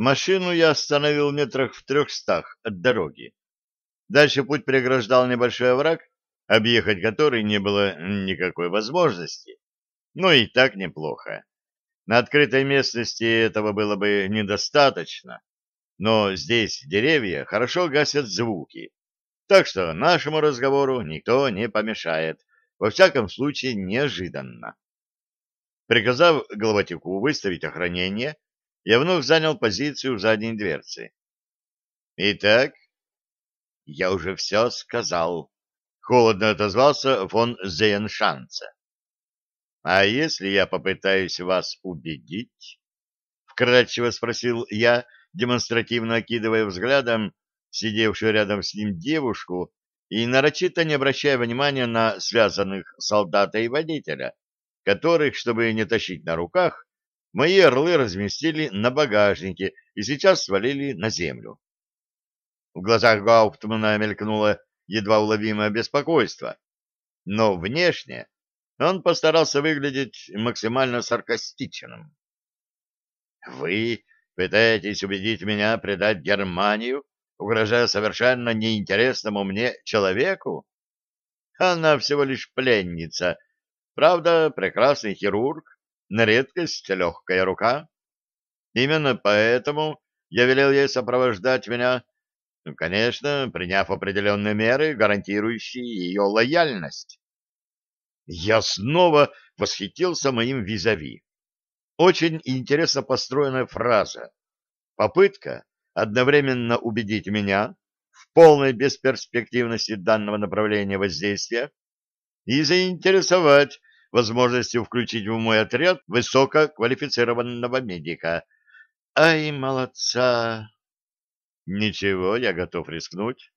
Машину я остановил метрах в трехстах от дороги. Дальше путь преграждал небольшой овраг, объехать который не было никакой возможности. Но и так неплохо. На открытой местности этого было бы недостаточно, но здесь деревья хорошо гасят звуки, так что нашему разговору никто не помешает, во всяком случае неожиданно. Приказав Головатюку выставить охранение, я вновь занял позицию в задней дверце. «Итак, я уже все сказал», — холодно отозвался фон Зейншанца. «А если я попытаюсь вас убедить?» — вкратчиво спросил я, демонстративно окидывая взглядом сидевшую рядом с ним девушку и нарочито не обращая внимания на связанных солдата и водителя, которых, чтобы не тащить на руках, мои орлы разместили на багажнике и сейчас свалили на землю. В глазах Гауптмана мелькнуло едва уловимое беспокойство, но внешне он постарался выглядеть максимально саркастичным. «Вы пытаетесь убедить меня предать Германию, угрожая совершенно неинтересному мне человеку? Она всего лишь пленница, правда, прекрасный хирург, на редкость легкая рука. Именно поэтому я велел ей сопровождать меня, ну, конечно, приняв определенные меры, гарантирующие ее лояльность. Я снова восхитился моим визави. Очень интересно построенная фраза. Попытка одновременно убедить меня в полной бесперспективности данного направления воздействия и заинтересовать возможностью включить в мой отряд высококвалифицированного медика. Ай, молодца! Ничего, я готов рискнуть.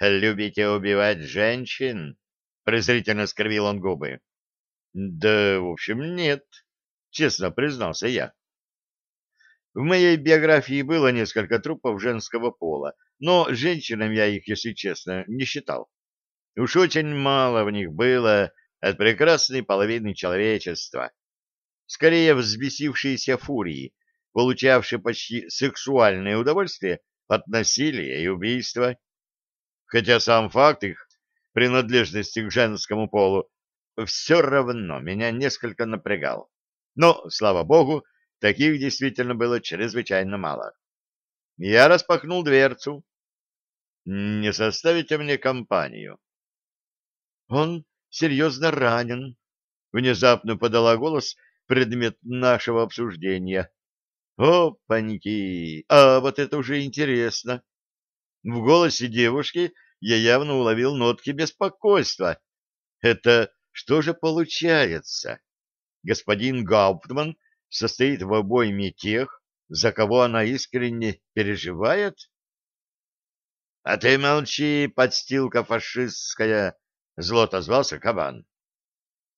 Любите убивать женщин? Презрительно скривил он губы. Да, в общем, нет, честно признался я. В моей биографии было несколько трупов женского пола, но женщинам я их, если честно, не считал. Уж очень мало в них было от прекрасной половины человечества. Скорее взбесившиеся фурии, получавшие почти сексуальное удовольствие от насилия и убийства. Хотя сам факт их принадлежности к женскому полу все равно меня несколько напрягал. Но, слава богу, таких действительно было чрезвычайно мало. Я распахнул дверцу. «Не составите мне компанию?» «Он серьезно ранен», — внезапно подала голос предмет нашего обсуждения. «О, паники! А вот это уже интересно!» В голосе девушки я явно уловил нотки беспокойства. «Это что же получается? Господин Гауптман состоит в обойме тех, за кого она искренне переживает?» «А ты молчи, подстилка фашистская!» Зло отозвался кабан.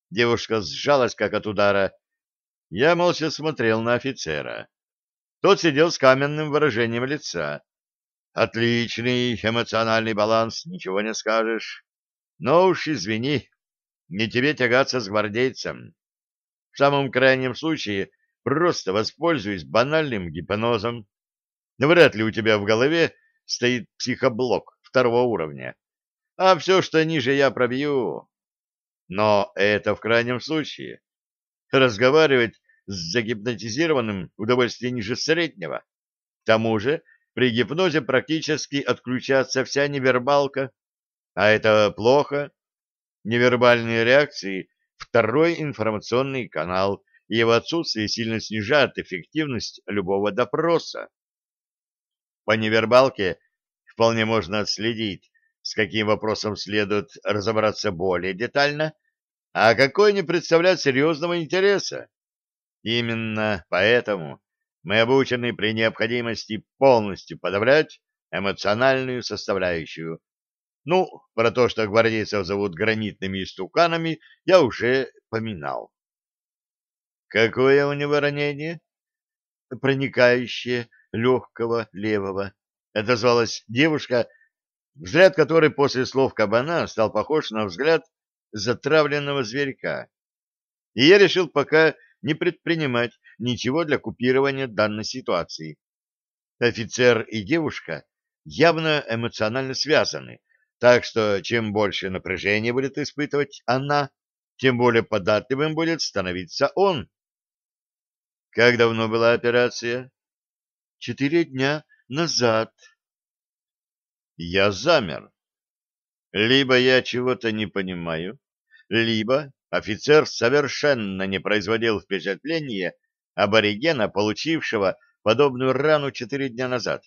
Девушка сжалась, как от удара. Я молча смотрел на офицера. Тот сидел с каменным выражением лица. Отличный эмоциональный баланс, ничего не скажешь. Но уж извини, не тебе тягаться с гвардейцем. В самом крайнем случае просто воспользуюсь банальным гипнозом. Вряд ли у тебя в голове стоит психоблок второго уровня а все, что ниже, я пробью. Но это в крайнем случае. Разговаривать с загипнотизированным удовольствие ниже среднего. К тому же при гипнозе практически отключается вся невербалка, а это плохо. Невербальные реакции — второй информационный канал, и его отсутствие сильно снижает эффективность любого допроса. По невербалке вполне можно отследить, с каким вопросом следует разобраться более детально, а какой не представляет серьезного интереса. Именно поэтому мы обучены при необходимости полностью подавлять эмоциональную составляющую. Ну, про то, что гвардейцев зовут гранитными истуканами, я уже поминал. Какое у него ранение? Проникающее, легкого, левого. Это звалась девушка, взгляд которой после слов кабана стал похож на взгляд затравленного зверька. И я решил пока не предпринимать ничего для купирования данной ситуации, Офицер и девушка явно эмоционально связаны, так что чем больше напряжения будет испытывать она, тем более податливым будет становиться он. Как давно была операция? Четыре дня назад. Я замер. Либо я чего-то не понимаю, либо офицер совершенно не производил впечатления аборигена, получившего подобную рану четыре дня назад.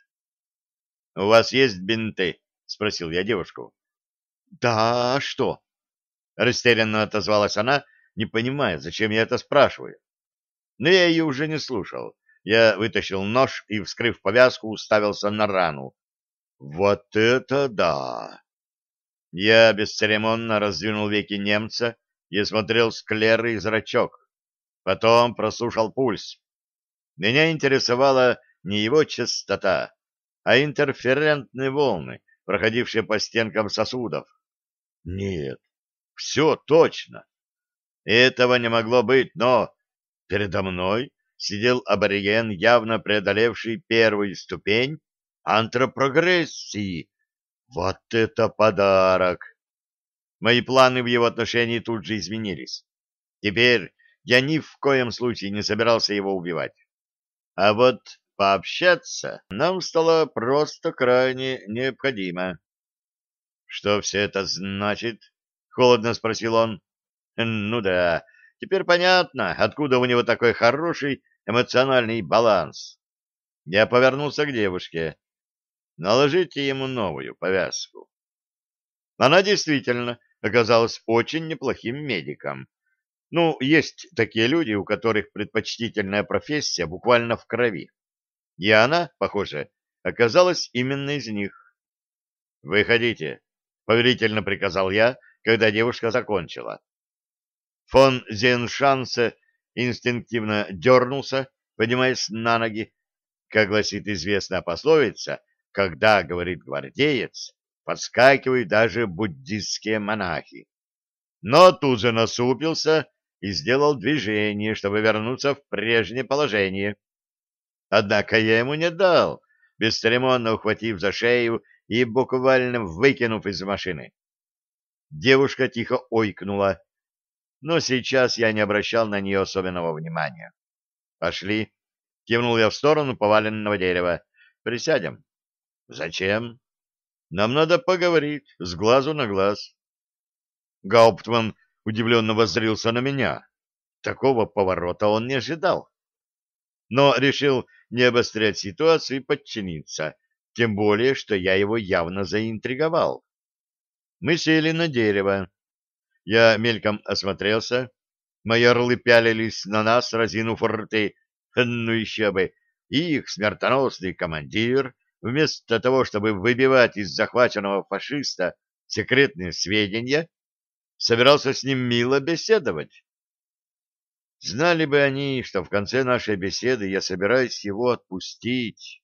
— У вас есть бинты? — спросил я девушку. — Да, а что? — растерянно отозвалась она, не понимая, зачем я это спрашиваю. Но я ее уже не слушал. Я вытащил нож и, вскрыв повязку, уставился на рану. Вот это да! Я бесцеремонно раздвинул веки немца и осмотрел склеры и зрачок. Потом прослушал пульс. Меня интересовала не его частота, а интерферентные волны, проходившие по стенкам сосудов. Нет, все точно. Этого не могло быть, но передо мной сидел абориген, явно преодолевший первую ступень антропрогрессии. Вот это подарок! Мои планы в его отношении тут же изменились. Теперь я ни в коем случае не собирался его убивать. А вот пообщаться нам стало просто крайне необходимо. — Что все это значит? — холодно спросил он. — Ну да, теперь понятно, откуда у него такой хороший эмоциональный баланс. Я повернулся к девушке. Наложите ему новую повязку. Она действительно оказалась очень неплохим медиком. Ну, есть такие люди, у которых предпочтительная профессия буквально в крови. И она, похоже, оказалась именно из них. «Выходите», — повелительно приказал я, когда девушка закончила. Фон Зеншансе инстинктивно дернулся, поднимаясь на ноги. Как гласит известная пословица, когда, говорит гвардеец, подскакивают даже буддистские монахи. Но тут же насупился и сделал движение, чтобы вернуться в прежнее положение. Однако я ему не дал, бесцеремонно ухватив за шею и буквально выкинув из машины. Девушка тихо ойкнула, но сейчас я не обращал на нее особенного внимания. «Пошли», — кивнул я в сторону поваленного дерева. «Присядем». «Зачем?» «Нам надо поговорить с глазу на глаз». Гауптман удивленно воззрился на меня. Такого поворота он не ожидал. Но решил не обострять ситуацию и подчиниться, тем более, что я его явно заинтриговал. Мы сели на дерево. Я мельком осмотрелся. Мои орлы пялились на нас, разинув рты. Ну еще бы! И их смертоносный командир, вместо того, чтобы выбивать из захваченного фашиста секретные сведения, собирался с ним мило беседовать. Знали бы они, что в конце нашей беседы я собираюсь его отпустить.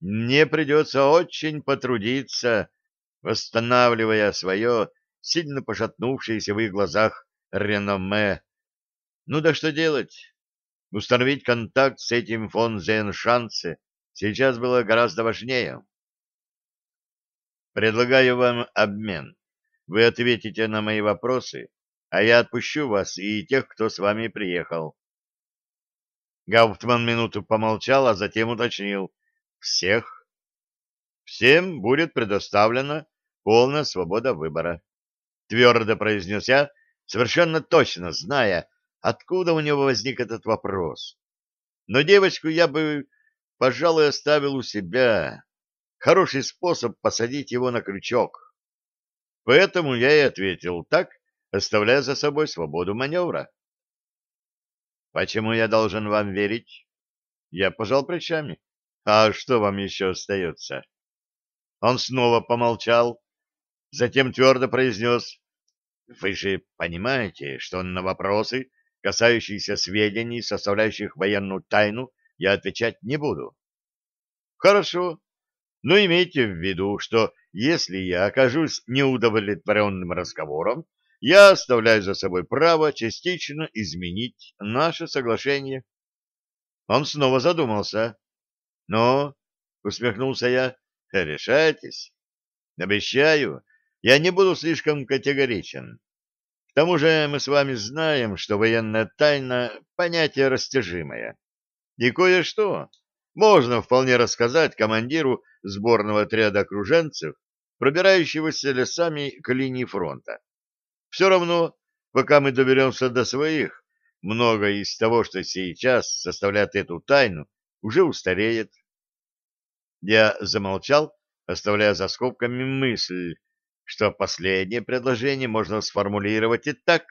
Мне придется очень потрудиться, восстанавливая свое сильно пошатнувшееся в их глазах реноме. Ну да что делать? Установить контакт с этим фон Зеншанце сейчас было гораздо важнее. Предлагаю вам обмен. Вы ответите на мои вопросы, а я отпущу вас и тех, кто с вами приехал. Гауптман минуту помолчал, а затем уточнил. Всех? Всем будет предоставлена полная свобода выбора. Твердо произнес я, совершенно точно зная, откуда у него возник этот вопрос. Но девочку я бы, пожалуй, оставил у себя. Хороший способ посадить его на крючок. Поэтому я и ответил так, оставляя за собой свободу маневра. «Почему я должен вам верить?» Я пожал плечами. «А что вам еще остается?» Он снова помолчал, затем твердо произнес. «Вы же понимаете, что на вопросы, касающиеся сведений, составляющих военную тайну, я отвечать не буду». «Хорошо, но имейте в виду, что если я окажусь неудовлетворенным разговором, я оставляю за собой право частично изменить наше соглашение. Он снова задумался. Но усмехнулся я. Решайтесь. Обещаю, я не буду слишком категоричен. К тому же мы с вами знаем, что военная тайна — понятие растяжимое. И кое-что можно вполне рассказать командиру сборного отряда окруженцев, пробирающегося лесами к линии фронта. Все равно, пока мы доберемся до своих, многое из того, что сейчас составляет эту тайну, уже устареет. Я замолчал, оставляя за скобками мысль, что последнее предложение можно сформулировать и так,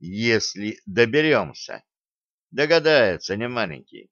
если доберемся. Догадается, не маленький.